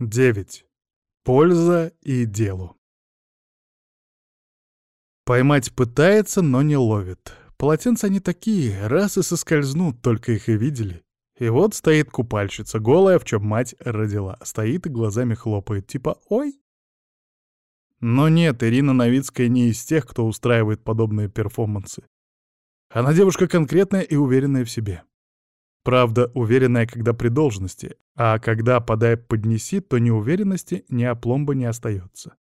9. Польза и делу. Поймать пытается, но не ловит. Полотенца они такие, раз и соскользнут, только их и видели. И вот стоит купальщица, голая, в чем мать родила. Стоит и глазами хлопает, типа «Ой». Но нет, Ирина Новицкая не из тех, кто устраивает подобные перформансы. Она девушка конкретная и уверенная в себе. Правда, уверенная, когда при должности, а когда подай поднеси, то ни уверенности, ни опломба не остается.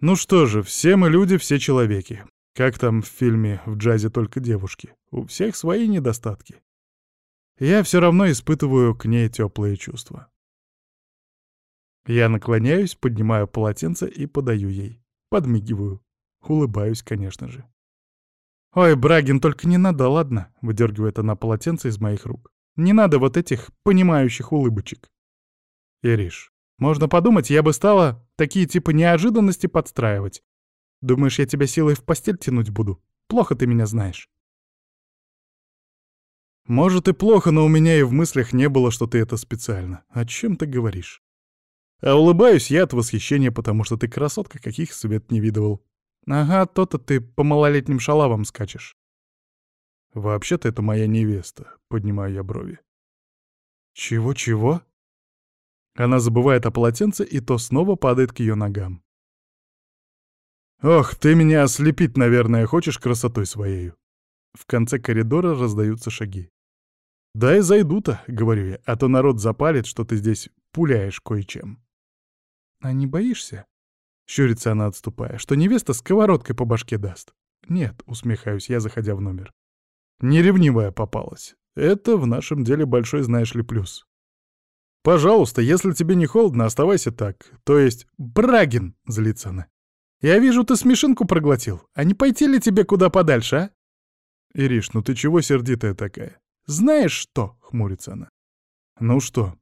Ну что же, все мы люди, все человеки. Как там в фильме «В джазе только девушки». У всех свои недостатки. Я все равно испытываю к ней теплые чувства. Я наклоняюсь, поднимаю полотенце и подаю ей. Подмигиваю. Улыбаюсь, конечно же. «Ой, Брагин, только не надо, ладно?» — выдергивает она полотенце из моих рук. «Не надо вот этих понимающих улыбочек». «Ириш, можно подумать, я бы стала такие типа неожиданности подстраивать. Думаешь, я тебя силой в постель тянуть буду? Плохо ты меня знаешь». «Может и плохо, но у меня и в мыслях не было, что ты это специально. О чем ты говоришь?» А улыбаюсь я от восхищения, потому что ты красотка, каких свет не видывал. Ага, то-то ты по малолетним шалавам скачешь. Вообще-то это моя невеста, поднимаю я брови. Чего-чего? Она забывает о полотенце, и то снова падает к ее ногам. «Ох, ты меня ослепить, наверное, хочешь красотой своею?» В конце коридора раздаются шаги. «Дай зайду-то», — говорю я, — «а то народ запалит, что ты здесь пуляешь кое-чем». «А не боишься?» Щурится она, отступая, что невеста сковородкой по башке даст. Нет, усмехаюсь я, заходя в номер. Неревнивая попалась. Это в нашем деле большой, знаешь ли, плюс. Пожалуйста, если тебе не холодно, оставайся так. То есть, Брагин, злится она. Я вижу, ты смешинку проглотил. А не пойти ли тебе куда подальше, а? Ириш, ну ты чего сердитая такая? Знаешь что? Хмурится она. Ну что?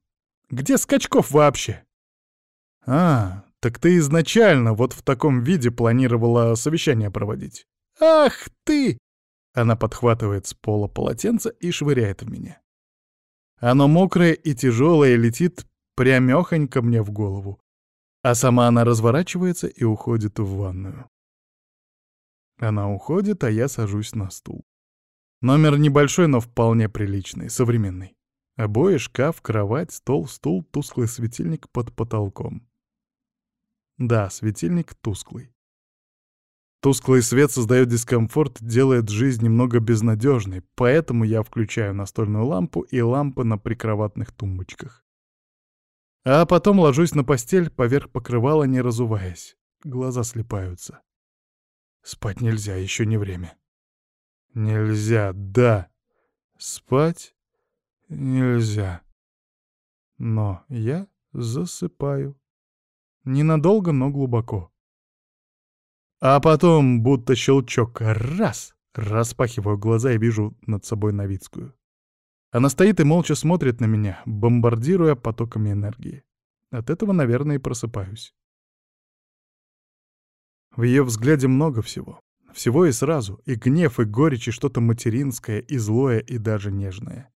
Где Скачков вообще? А, так ты изначально вот в таком виде планировала совещание проводить. Ах ты! Она подхватывает с пола полотенце и швыряет в меня. Оно мокрое и тяжелое летит прямехонько мне в голову. А сама она разворачивается и уходит в ванную. Она уходит, а я сажусь на стул. Номер небольшой, но вполне приличный, современный. Обои, шкаф, кровать, стол, стул, тусклый светильник под потолком. Да, светильник тусклый. Тусклый свет создает дискомфорт, делает жизнь немного безнадежной, поэтому я включаю настольную лампу и лампы на прикроватных тумбочках. А потом ложусь на постель, поверх покрывала, не разуваясь. Глаза слепаются. Спать нельзя, еще не время. Нельзя, да. Спать нельзя. Но я засыпаю. Ненадолго, но глубоко. А потом, будто щелчок, раз, распахиваю глаза и вижу над собой Новицкую. Она стоит и молча смотрит на меня, бомбардируя потоками энергии. От этого, наверное, и просыпаюсь. В ее взгляде много всего. Всего и сразу. И гнев, и горечь, и что-то материнское, и злое, и даже нежное.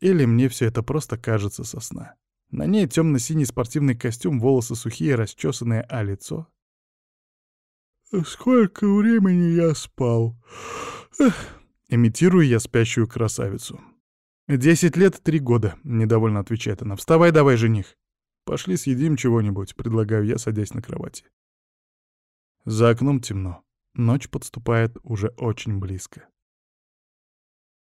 Или мне все это просто кажется со сна. На ней темно-синий спортивный костюм, волосы сухие, расчесанные, а лицо... «Сколько времени я спал?» Эх, Имитирую я спящую красавицу. «Десять лет три года», — недовольно отвечает она. «Вставай давай, жених». «Пошли съедим чего-нибудь», — предлагаю я, садясь на кровати. За окном темно. Ночь подступает уже очень близко.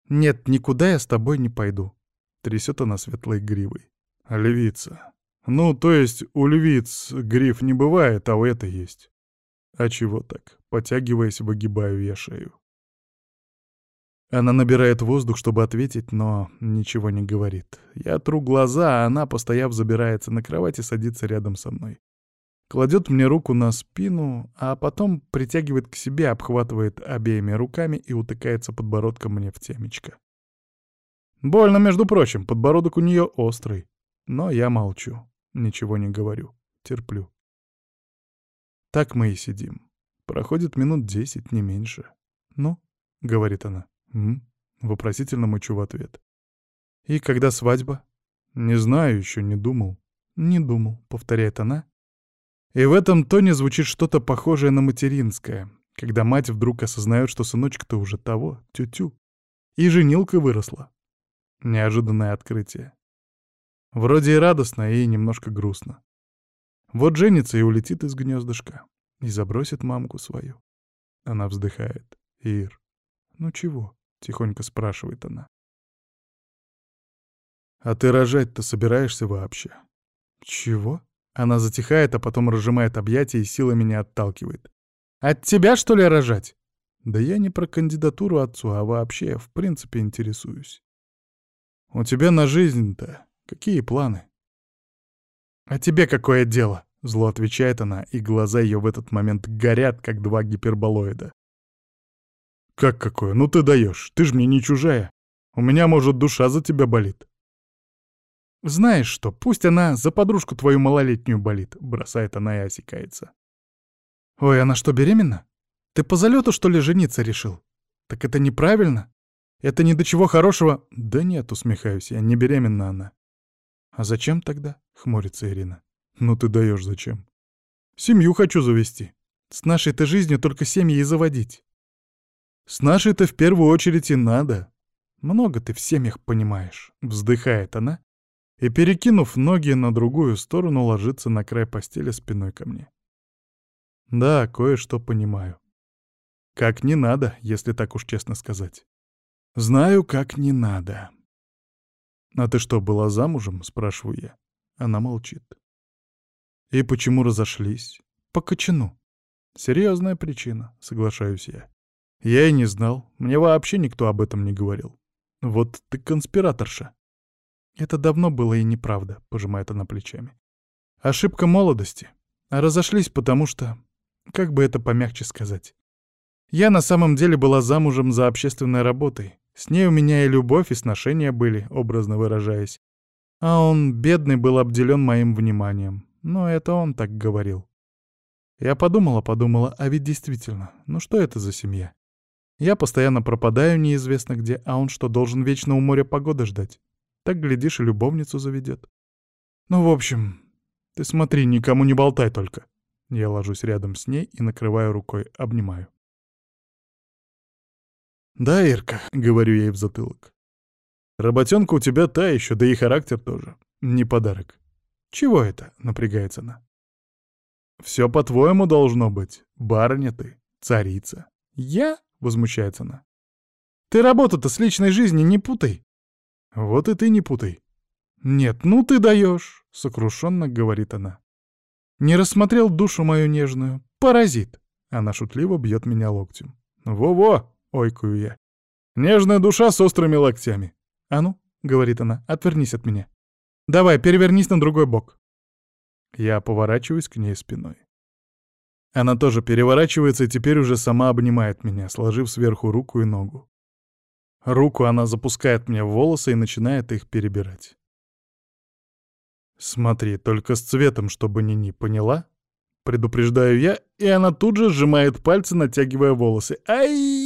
«Нет, никуда я с тобой не пойду», — трясет она светлой гривой. Львица. Ну, то есть у львиц гриф не бывает, а у этой есть. А чего так? Потягиваясь, выгибаю я шею. Она набирает воздух, чтобы ответить, но ничего не говорит. Я тру глаза, а она, постояв, забирается на кровать и садится рядом со мной. Кладет мне руку на спину, а потом притягивает к себе, обхватывает обеими руками и утыкается подбородком мне в темечко. Больно, между прочим, подбородок у нее острый. Но я молчу, ничего не говорю, терплю. Так мы и сидим. Проходит минут десять, не меньше. «Ну?» — говорит она. «М?» — вопросительно мычу в ответ. «И когда свадьба?» «Не знаю, еще не думал. «Не думал», — повторяет она. И в этом тоне звучит что-то похожее на материнское, когда мать вдруг осознает, что сыночек-то уже того, тю-тю. И женилка выросла. Неожиданное открытие. Вроде и радостно, и немножко грустно. Вот женится и улетит из гнездышка. И забросит мамку свою. Она вздыхает. «Ир, ну чего?» — тихонько спрашивает она. «А ты рожать-то собираешься вообще?» «Чего?» Она затихает, а потом разжимает объятия и силой меня отталкивает. «От тебя, что ли, рожать?» «Да я не про кандидатуру отцу, а вообще, в принципе, интересуюсь. У тебя на жизнь-то какие планы?» «А тебе какое дело?» — зло отвечает она, и глаза ее в этот момент горят, как два гиперболоида. «Как какое? Ну ты даешь, ты ж мне не чужая. У меня, может, душа за тебя болит». «Знаешь что, пусть она за подружку твою малолетнюю болит», — бросает она и осекается. «Ой, она что, беременна? Ты по залету, что ли, жениться решил? Так это неправильно. Это ни до чего хорошего...» «Да нет», — усмехаюсь я, — не беременна она. «А зачем тогда?» — хмурится Ирина. «Ну ты даешь зачем?» «Семью хочу завести. С нашей-то жизнью только семьи и заводить». «С нашей-то в первую очередь и надо. Много ты в семьях понимаешь», — вздыхает она и, перекинув ноги на другую сторону, ложится на край постели спиной ко мне. Да, кое-что понимаю. Как не надо, если так уж честно сказать. Знаю, как не надо. «А ты что, была замужем?» — спрашиваю я. Она молчит. «И почему разошлись?» «По кочану». «Серьезная причина», — соглашаюсь я. «Я и не знал. Мне вообще никто об этом не говорил. Вот ты конспираторша». «Это давно было и неправда», — пожимает она плечами. «Ошибка молодости. А разошлись потому что... Как бы это помягче сказать? Я на самом деле была замужем за общественной работой. С ней у меня и любовь, и сношения были, образно выражаясь. А он, бедный, был обделен моим вниманием. Но это он так говорил. Я подумала-подумала, а ведь действительно, ну что это за семья? Я постоянно пропадаю неизвестно где, а он что, должен вечно у моря погоды ждать? Так, глядишь, и любовницу заведет. Ну, в общем, ты смотри, никому не болтай только. Я ложусь рядом с ней и накрываю рукой, обнимаю. «Да, Ирка», — говорю ей в затылок. «Работенка у тебя та еще, да и характер тоже. Не подарок». «Чего это?» — напрягается она. «Все по-твоему должно быть. Барыня ты, царица». «Я?» — возмущается она. «Ты работу-то с личной жизни не путай. «Вот и ты не путай». «Нет, ну ты даешь», — сокрушенно говорит она. «Не рассмотрел душу мою нежную. Паразит!» Она шутливо бьет меня локтем. «Во-во!» — ойкую я. «Нежная душа с острыми локтями». «А ну», — говорит она, — «отвернись от меня. Давай, перевернись на другой бок». Я поворачиваюсь к ней спиной. Она тоже переворачивается и теперь уже сама обнимает меня, сложив сверху руку и ногу. Руку она запускает мне в волосы и начинает их перебирать. «Смотри, только с цветом, чтобы не-не, поняла?» Предупреждаю я, и она тут же сжимает пальцы, натягивая волосы. «Ай!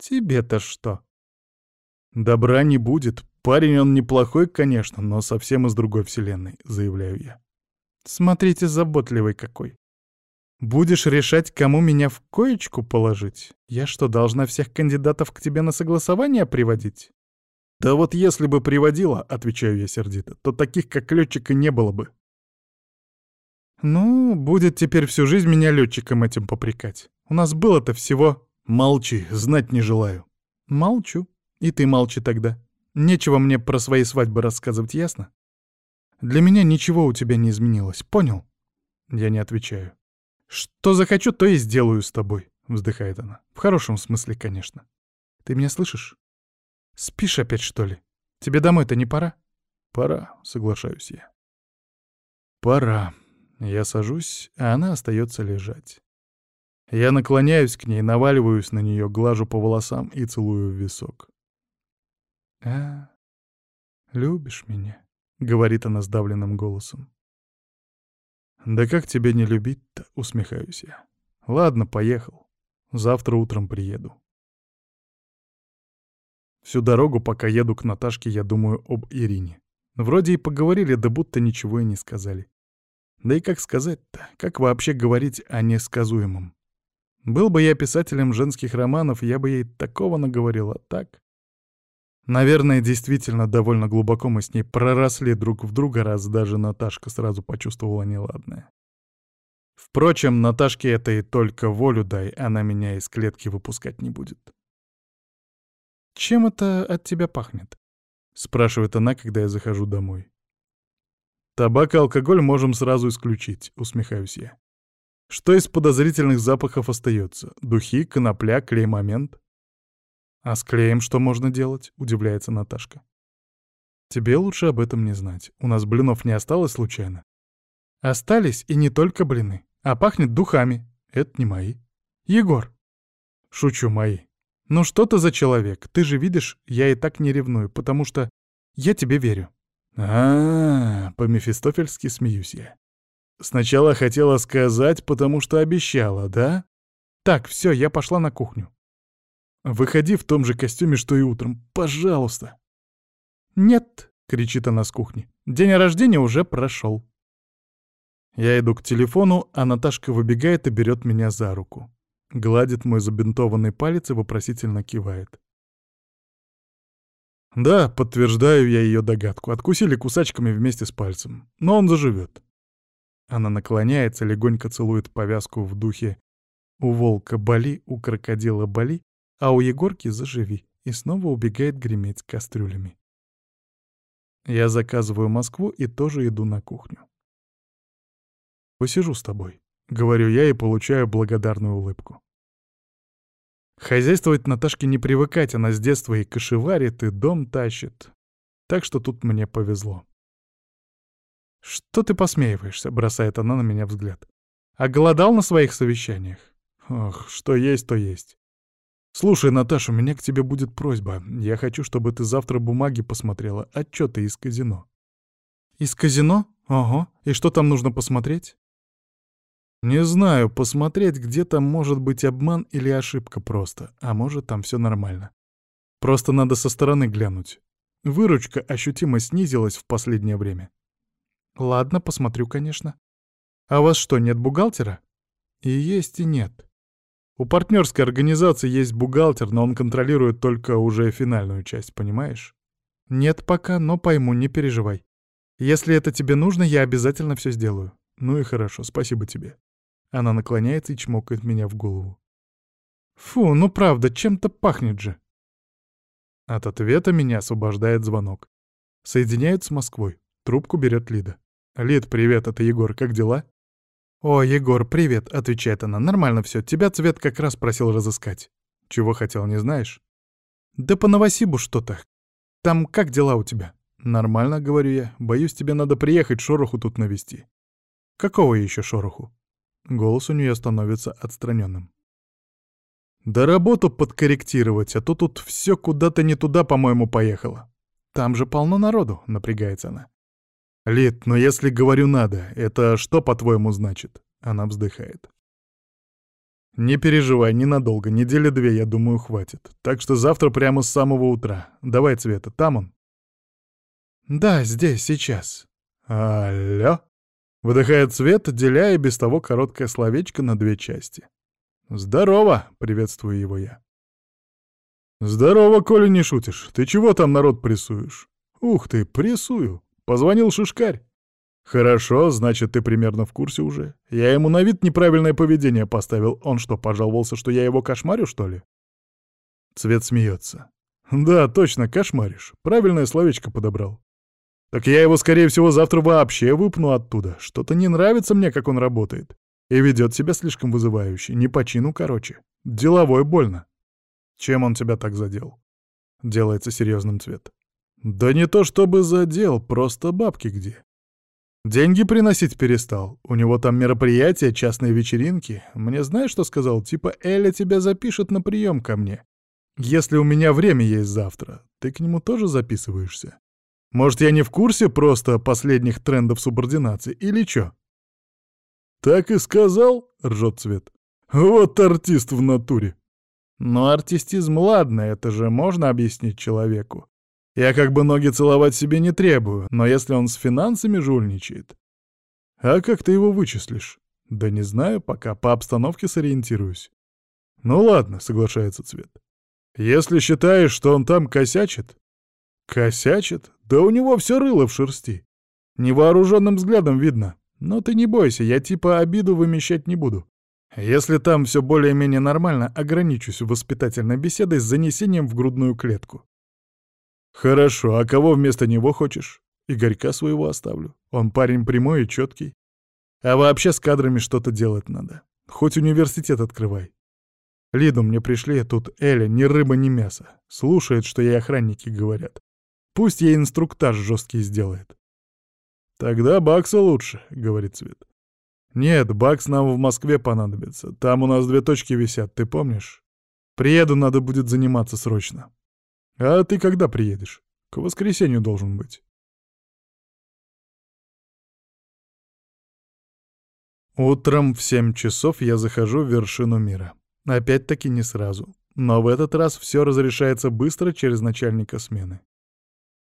Тебе-то что?» «Добра не будет. Парень он неплохой, конечно, но совсем из другой вселенной», — заявляю я. «Смотрите, заботливый какой. Будешь решать, кому меня в коечку положить? Я что, должна всех кандидатов к тебе на согласование приводить? Да вот если бы приводила, отвечаю я сердито, то таких, как летчика, не было бы. Ну, будет теперь всю жизнь меня летчиком этим попрекать. У нас было-то всего... Молчи, знать не желаю. Молчу. И ты молчи тогда. Нечего мне про свои свадьбы рассказывать, ясно? Для меня ничего у тебя не изменилось, понял? Я не отвечаю. «Что захочу, то и сделаю с тобой», — вздыхает она. «В хорошем смысле, конечно. Ты меня слышишь? Спишь опять, что ли? Тебе домой-то не пора?» «Пора», — соглашаюсь я. «Пора». Я сажусь, а она остается лежать. Я наклоняюсь к ней, наваливаюсь на нее, глажу по волосам и целую в висок. «А, любишь меня?» — говорит она сдавленным голосом. «Да как тебя не любить-то?» — усмехаюсь я. «Ладно, поехал. Завтра утром приеду». Всю дорогу, пока еду к Наташке, я думаю об Ирине. Вроде и поговорили, да будто ничего и не сказали. Да и как сказать-то? Как вообще говорить о несказуемом? Был бы я писателем женских романов, я бы ей такого наговорила, так? Наверное, действительно, довольно глубоко мы с ней проросли друг в друга, раз даже Наташка сразу почувствовала неладное. Впрочем, Наташке это и только волю дай, она меня из клетки выпускать не будет. «Чем это от тебя пахнет?» — спрашивает она, когда я захожу домой. «Табак и алкоголь можем сразу исключить», — усмехаюсь я. «Что из подозрительных запахов остается? Духи, конопля, клей-момент?» «А с клеем что можно делать?» — удивляется Наташка. «Тебе лучше об этом не знать. У нас блинов не осталось случайно?» «Остались, и не только блины. А пахнет духами. Это не мои. Егор!» «Шучу, мои. Ну что ты за человек? Ты же видишь, я и так не ревную, потому что я тебе верю». А, -а, -а по-мефистофельски смеюсь я. Сначала хотела сказать, потому что обещала, да? Так, все, я пошла на кухню. Выходи в том же костюме, что и утром, пожалуйста. Нет, кричит она с кухни. День рождения уже прошел. Я иду к телефону, а Наташка выбегает и берет меня за руку. Гладит мой забинтованный палец и вопросительно кивает. Да, подтверждаю я ее догадку. Откусили кусачками вместе с пальцем. Но он заживет. Она наклоняется, легонько целует повязку в духе «У волка боли, у крокодила боли, а у Егорки заживи» и снова убегает греметь кастрюлями. Я заказываю Москву и тоже иду на кухню. «Посижу с тобой», — говорю я и получаю благодарную улыбку. Хозяйствовать Наташке не привыкать, она с детства и кошеварит, и дом тащит. Так что тут мне повезло. «Что ты посмеиваешься?» — бросает она на меня взгляд. «А голодал на своих совещаниях?» «Ох, что есть, то есть. Слушай, Наташа, у меня к тебе будет просьба. Я хочу, чтобы ты завтра бумаги посмотрела, отчеты из казино». «Из казино? Ого. И что там нужно посмотреть?» Не знаю, посмотреть, где там может быть обман или ошибка просто, а может там все нормально. Просто надо со стороны глянуть. Выручка ощутимо снизилась в последнее время. Ладно, посмотрю, конечно. А у вас что, нет бухгалтера? И есть, и нет. У партнерской организации есть бухгалтер, но он контролирует только уже финальную часть, понимаешь? Нет пока, но пойму, не переживай. Если это тебе нужно, я обязательно все сделаю. Ну и хорошо, спасибо тебе. Она наклоняется и чмокает меня в голову. Фу, ну правда, чем-то пахнет же. От ответа меня освобождает звонок. Соединяют с Москвой. Трубку берет Лида. «Лид, привет, это Егор, как дела?» «О, Егор, привет», — отвечает она. «Нормально все. Тебя Цвет как раз просил разыскать». «Чего хотел, не знаешь?» «Да по Новосибу что-то. Там как дела у тебя?» «Нормально», — говорю я. «Боюсь, тебе надо приехать, шороху тут навести». «Какого еще шороху?» Голос у нее становится отстраненным. Да работу подкорректировать, а то тут все куда-то не туда, по-моему, поехало. Там же полно народу, напрягается она. Лид, но если говорю надо, это что, по-твоему, значит? Она вздыхает. Не переживай, ненадолго, недели две, я думаю, хватит. Так что завтра прямо с самого утра. Давай, Цвета, там он? Да, здесь, сейчас. Алло? Выдыхает Свет, деляя без того короткое словечко на две части. «Здорово!» — приветствую его я. «Здорово, Коля, не шутишь. Ты чего там народ прессуешь?» «Ух ты, прессую. Позвонил Шишкарь». «Хорошо, значит, ты примерно в курсе уже. Я ему на вид неправильное поведение поставил. Он что, пожаловался, что я его кошмарю, что ли?» Цвет смеется. «Да, точно, кошмаришь. Правильное словечко подобрал. Так я его, скорее всего, завтра вообще выпну оттуда. Что-то не нравится мне, как он работает. И ведет себя слишком вызывающе. Не по чину, короче. Деловой больно. Чем он тебя так задел? Делается серьезным цвет. Да не то чтобы задел, просто бабки где. Деньги приносить перестал. У него там мероприятия, частные вечеринки. Мне знаешь, что сказал? Типа Эля тебя запишет на прием ко мне. Если у меня время есть завтра, ты к нему тоже записываешься? Может, я не в курсе просто последних трендов субординации, или чё?» «Так и сказал?» — ржет Цвет. «Вот артист в натуре!» «Но артистизм, ладно, это же можно объяснить человеку. Я как бы ноги целовать себе не требую, но если он с финансами жульничает... А как ты его вычислишь? Да не знаю пока, по обстановке сориентируюсь. Ну ладно, соглашается Цвет. Если считаешь, что он там косячит... Косячит? Да у него все рыло в шерсти. Невооруженным взглядом видно. Но ты не бойся, я типа обиду вымещать не буду. Если там все более-менее нормально, ограничусь воспитательной беседой с занесением в грудную клетку. Хорошо, а кого вместо него хочешь? Игорька своего оставлю. Он парень прямой и четкий. А вообще с кадрами что-то делать надо. Хоть университет открывай. Лиду мне пришли, тут Эля ни рыба, ни мясо. Слушает, что ей охранники говорят. Пусть ей инструктаж жесткий сделает. «Тогда Бакса лучше», — говорит Свет. «Нет, Бакс нам в Москве понадобится. Там у нас две точки висят, ты помнишь? Приеду, надо будет заниматься срочно». «А ты когда приедешь?» «К воскресенью должен быть». Утром в семь часов я захожу в вершину мира. Опять-таки не сразу. Но в этот раз все разрешается быстро через начальника смены.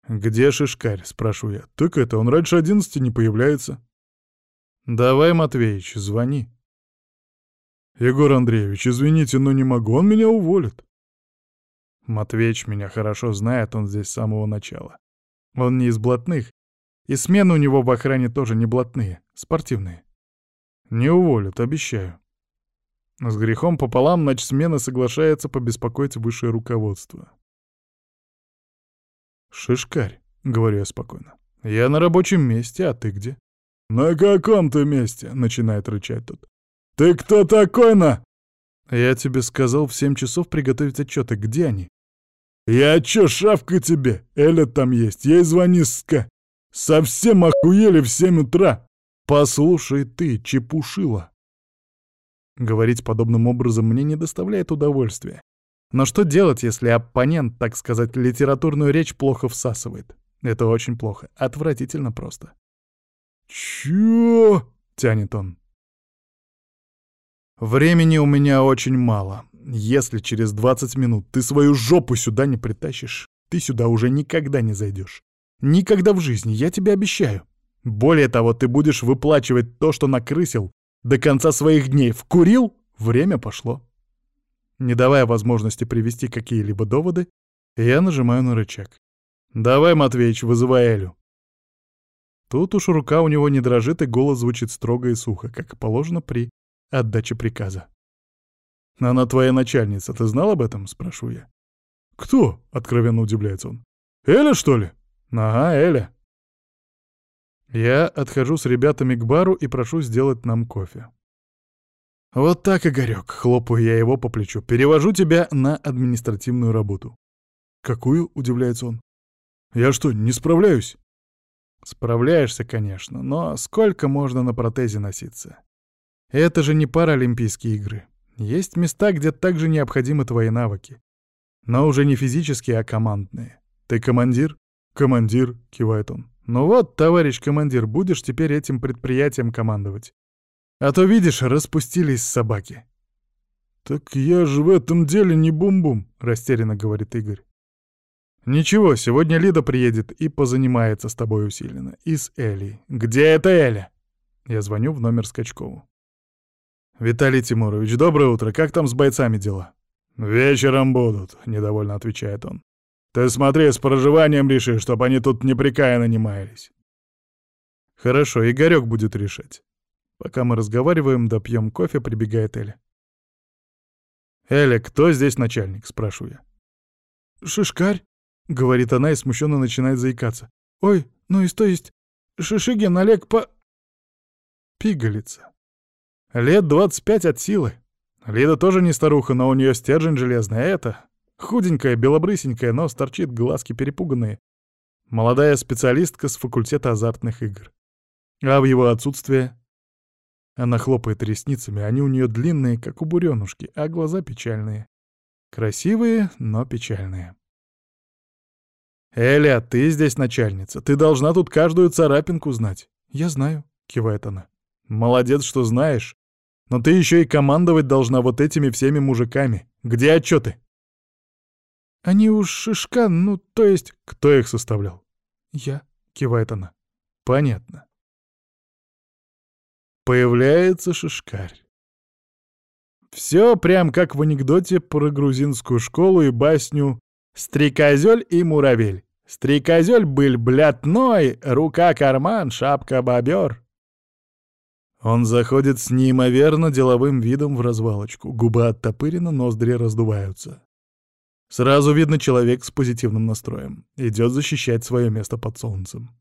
«Где Шишкарь?» — спрашиваю я. «Так это, он раньше одиннадцати не появляется». «Давай, Матвеич, звони». «Егор Андреевич, извините, но не могу, он меня уволит». Матвеич меня хорошо знает, он здесь с самого начала. Он не из блатных, и смены у него в охране тоже не блатные, спортивные. Не уволят, обещаю. С грехом пополам ночсмена соглашается побеспокоить высшее руководство. «Шишкарь», — говорю я спокойно. «Я на рабочем месте, а ты где?» «На каком ты месте?» — начинает рычать тот. «Ты кто такой-на?» «Я тебе сказал в семь часов приготовить отчеты. Где они?» «Я чё, шавка тебе? Эля там есть, ей звони, ска. Совсем охуели в семь утра!» «Послушай ты, чепушила!» Говорить подобным образом мне не доставляет удовольствия. Но что делать, если оппонент, так сказать, литературную речь плохо всасывает? Это очень плохо. Отвратительно просто. «Чё?» — тянет он. «Времени у меня очень мало. Если через 20 минут ты свою жопу сюда не притащишь, ты сюда уже никогда не зайдешь. Никогда в жизни, я тебе обещаю. Более того, ты будешь выплачивать то, что накрысил, до конца своих дней. Вкурил — время пошло». Не давая возможности привести какие-либо доводы, я нажимаю на рычаг. «Давай, Матвеич, вызывай Элю». Тут уж рука у него не дрожит, и голос звучит строго и сухо, как положено при отдаче приказа. «Она твоя начальница, ты знал об этом?» — спрашиваю я. «Кто?» — откровенно удивляется он. «Эля, что ли?» «Ага, Эля». Я отхожу с ребятами к бару и прошу сделать нам кофе. «Вот так, Игорёк», — хлопаю я его по плечу, — «перевожу тебя на административную работу». «Какую?» — удивляется он. «Я что, не справляюсь?» «Справляешься, конечно, но сколько можно на протезе носиться? Это же не паралимпийские игры. Есть места, где также необходимы твои навыки. Но уже не физические, а командные. Ты командир?» «Командир», — кивает он. «Ну вот, товарищ командир, будешь теперь этим предприятием командовать. А то, видишь, распустились собаки. «Так я же в этом деле не бум-бум», — растерянно говорит Игорь. «Ничего, сегодня Лида приедет и позанимается с тобой усиленно. И с Элей. Где эта Эля?» Я звоню в номер Скачкову. «Виталий Тимурович, доброе утро. Как там с бойцами дела?» «Вечером будут», — недовольно отвечает он. «Ты смотри, с проживанием реши, чтобы они тут непрекаянно не маялись». «Хорошо, Игорёк будет решать. Пока мы разговариваем, да пьем кофе, прибегает Эля. «Эля, кто здесь начальник?» — спрашиваю я. «Шишкарь», — говорит она и смущенно начинает заикаться. «Ой, ну и то есть, Шишигин Олег по...» Пигалица. Лет двадцать пять от силы. Лида тоже не старуха, но у нее стержень железный, а это... Худенькая, белобрысенькая, но торчит, глазки перепуганные. Молодая специалистка с факультета азартных игр. А в его отсутствие она хлопает ресницами, они у нее длинные, как у буренушки, а глаза печальные. Красивые, но печальные. «Эля, ты здесь начальница. Ты должна тут каждую царапинку знать». «Я знаю», — кивает она. «Молодец, что знаешь. Но ты еще и командовать должна вот этими всеми мужиками. Где отчеты?» Они уж шишка, ну, то есть... Кто их составлял? Я, кивает она. Понятно. Появляется шишкарь. Все прям как в анекдоте про грузинскую школу и басню «Стрекозёль и муравель». Стрекозёль был блятной, рука карман, шапка бобер. Он заходит с неимоверно деловым видом в развалочку. Губа оттопырена, ноздри раздуваются. Сразу видно человек с позитивным настроем. Идет защищать свое место под солнцем.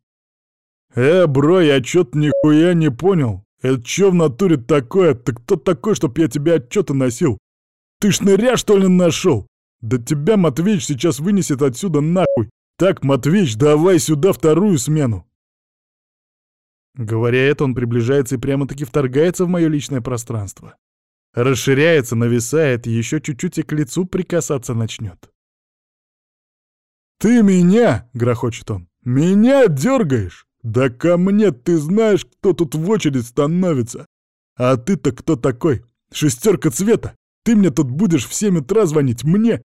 «Э, бро, я чё-то нихуя не понял. Это чё в натуре такое? Ты кто такой, чтоб я тебе отчёты носил? Ты шныря, что ли, нашел? Да тебя Матвеич сейчас вынесет отсюда нахуй. «Так, Матвеич, давай сюда вторую смену!» Говоря это, он приближается и прямо-таки вторгается в мое личное пространство. Расширяется, нависает, еще чуть-чуть и к лицу прикасаться начнет. «Ты меня!» — грохочет он. «Меня дергаешь? Да ко мне ты знаешь, кто тут в очередь становится! А ты-то кто такой? Шестерка цвета! Ты мне тут будешь в семь утра звонить, мне?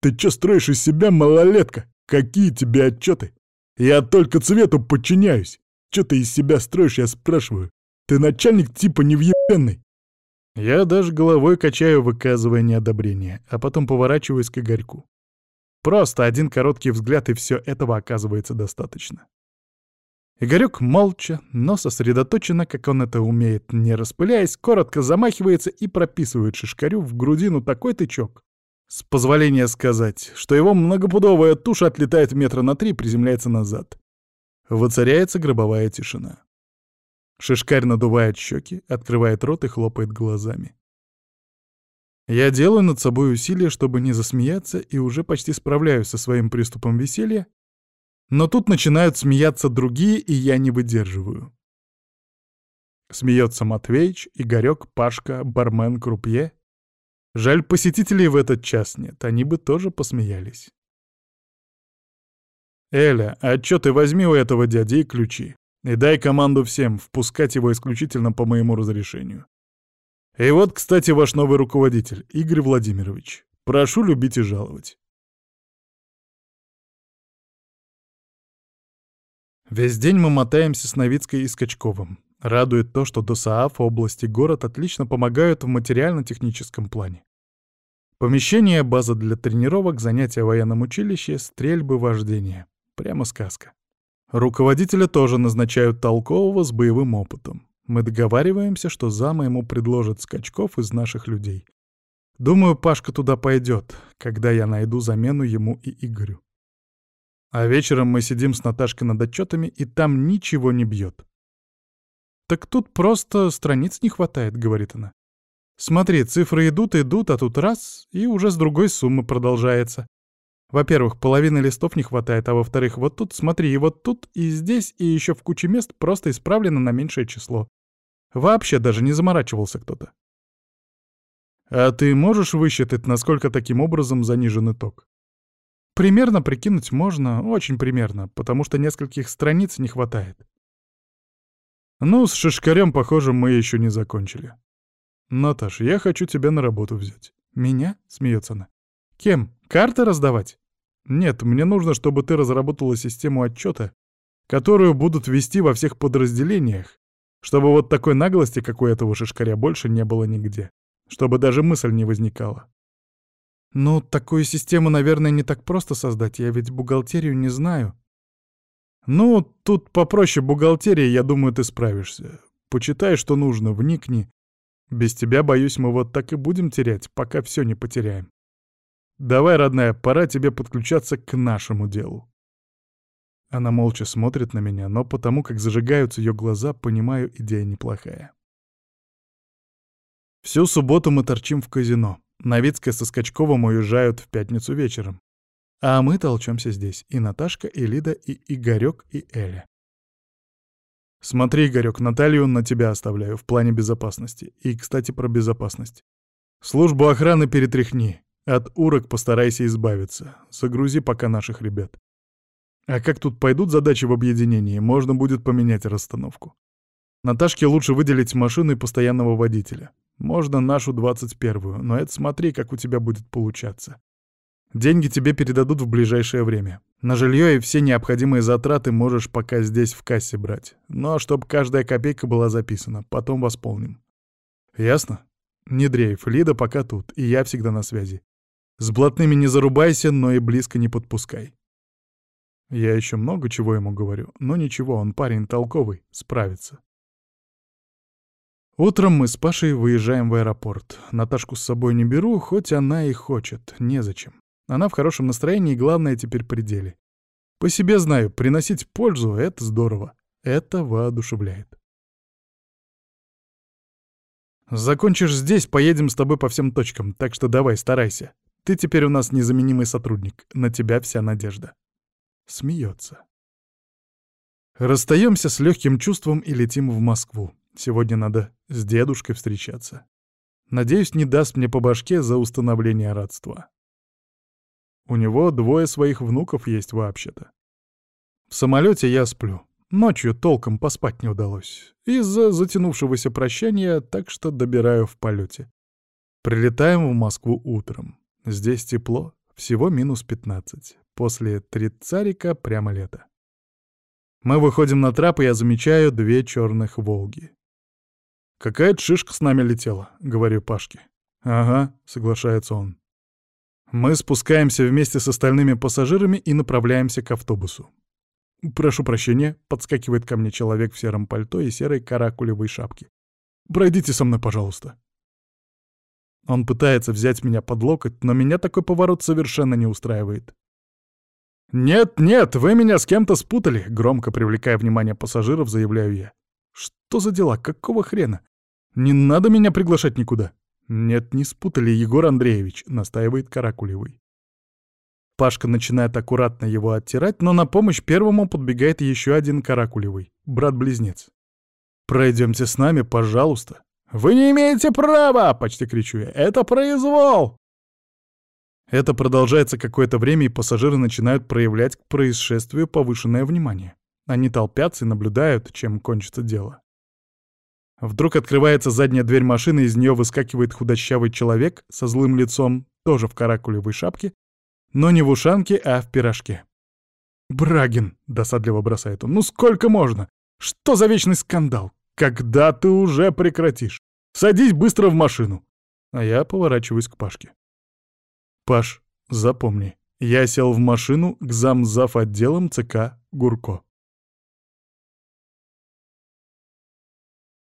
Ты чё строишь из себя малолетка? Какие тебе отчеты? Я только цвету подчиняюсь. Че ты из себя строишь, я спрашиваю? Ты начальник типа невъебенный. Я даже головой качаю, выказывая неодобрение, а потом поворачиваюсь к Игорьку. Просто один короткий взгляд, и все этого оказывается достаточно. Игорек молча, но сосредоточенно, как он это умеет, не распыляясь, коротко замахивается и прописывает шишкарю в грудину такой тычок, с позволения сказать, что его многопудовая туша отлетает метра на три и приземляется назад. Воцаряется гробовая тишина. Шишкарь надувает щеки, открывает рот и хлопает глазами. Я делаю над собой усилие, чтобы не засмеяться, и уже почти справляюсь со своим приступом веселья, но тут начинают смеяться другие, и я не выдерживаю. Смеется Матвеич, Игорек, Пашка, бармен, крупье. Жаль, посетителей в этот час нет, они бы тоже посмеялись. «Эля, а чё ты возьми у этого дяди и ключи, и дай команду всем впускать его исключительно по моему разрешению. И вот, кстати, ваш новый руководитель, Игорь Владимирович. Прошу любить и жаловать». Весь день мы мотаемся с Новицкой и Скачковым. Радует то, что ДОСААФ, области, город отлично помогают в материально-техническом плане. Помещение, база для тренировок, занятия в военном училище, стрельбы, вождения. Прямо сказка. Руководителя тоже назначают толкового с боевым опытом. Мы договариваемся, что зама ему предложит скачков из наших людей. Думаю, Пашка туда пойдет, когда я найду замену ему и Игорю. А вечером мы сидим с Наташкой над отчетами, и там ничего не бьет. «Так тут просто страниц не хватает», — говорит она. «Смотри, цифры идут, идут, а тут раз, и уже с другой суммы продолжается. Во-первых, половины листов не хватает, а во-вторых, вот тут, смотри, и вот тут, и здесь, и еще в куче мест просто исправлено на меньшее число. Вообще даже не заморачивался кто-то. А ты можешь высчитать, насколько таким образом занижен итог? Примерно прикинуть можно, очень примерно, потому что нескольких страниц не хватает. Ну, с Шишкарем, похоже, мы еще не закончили. Наташ, я хочу тебя на работу взять. Меня? Смеется она. Кем? Карты раздавать? Нет, мне нужно, чтобы ты разработала систему отчета, которую будут вести во всех подразделениях, чтобы вот такой наглости, как у этого шишкаря, больше не было нигде. Чтобы даже мысль не возникала. Ну, такую систему, наверное, не так просто создать, я ведь бухгалтерию не знаю. «Ну, тут попроще бухгалтерии, я думаю, ты справишься. Почитай, что нужно, вникни. Без тебя, боюсь, мы вот так и будем терять, пока все не потеряем. Давай, родная, пора тебе подключаться к нашему делу». Она молча смотрит на меня, но потому как зажигаются ее глаза, понимаю, идея неплохая. Всю субботу мы торчим в казино. Новицкая со Скачковым уезжают в пятницу вечером. А мы толчемся здесь. И Наташка, и Лида, и Игорек, и Эля. Смотри, Игорек, Наталью на тебя оставляю в плане безопасности. И, кстати, про безопасность. Службу охраны перетряхни. От урок постарайся избавиться. Загрузи пока наших ребят. А как тут пойдут задачи в объединении, можно будет поменять расстановку. Наташке лучше выделить машину и постоянного водителя. Можно нашу двадцать первую, но это смотри, как у тебя будет получаться. Деньги тебе передадут в ближайшее время. На жилье и все необходимые затраты можешь пока здесь в кассе брать. Но чтобы каждая копейка была записана, потом восполним. Ясно? Не дрейф, Лида пока тут, и я всегда на связи. С блатными не зарубайся, но и близко не подпускай. Я еще много чего ему говорю, но ничего, он парень толковый, справится. Утром мы с Пашей выезжаем в аэропорт. Наташку с собой не беру, хоть она и хочет, незачем. Она в хорошем настроении, главное теперь пределе. По себе знаю, приносить пользу — это здорово. Это воодушевляет. Закончишь здесь, поедем с тобой по всем точкам, так что давай, старайся. Ты теперь у нас незаменимый сотрудник, на тебя вся надежда. Смеется. Расстаемся с легким чувством и летим в Москву. Сегодня надо с дедушкой встречаться. Надеюсь, не даст мне по башке за установление родства. У него двое своих внуков есть вообще-то. В самолете я сплю. Ночью толком поспать не удалось. Из-за затянувшегося прощания, так что добираю в полете. Прилетаем в Москву утром. Здесь тепло, всего минус 15. После тридцарика прямо лето. Мы выходим на трап, и я замечаю две черных «Волги». «Какая-то шишка с нами летела», — говорю Пашке. «Ага», — соглашается он. Мы спускаемся вместе с остальными пассажирами и направляемся к автобусу. «Прошу прощения», — подскакивает ко мне человек в сером пальто и серой каракулевой шапке. «Пройдите со мной, пожалуйста». Он пытается взять меня под локоть, но меня такой поворот совершенно не устраивает. «Нет, нет, вы меня с кем-то спутали», — громко привлекая внимание пассажиров, заявляю я. «Что за дела? Какого хрена? Не надо меня приглашать никуда. Нет, не спутали, Егор Андреевич, настаивает Каракулевый. Пашка начинает аккуратно его оттирать, но на помощь первому подбегает еще один Каракулевый, брат-близнец. «Пройдемте с нами, пожалуйста». «Вы не имеете права!» — почти кричу я. «Это произвол!» Это продолжается какое-то время, и пассажиры начинают проявлять к происшествию повышенное внимание. Они толпятся и наблюдают, чем кончится дело. Вдруг открывается задняя дверь машины, из нее выскакивает худощавый человек со злым лицом, тоже в каракулевой шапке, но не в ушанке, а в пирожке. «Брагин!» — досадливо бросает он. «Ну сколько можно? Что за вечный скандал? Когда ты уже прекратишь? Садись быстро в машину!» А я поворачиваюсь к Пашке. «Паш, запомни, я сел в машину к замзав отделом ЦК Гурко.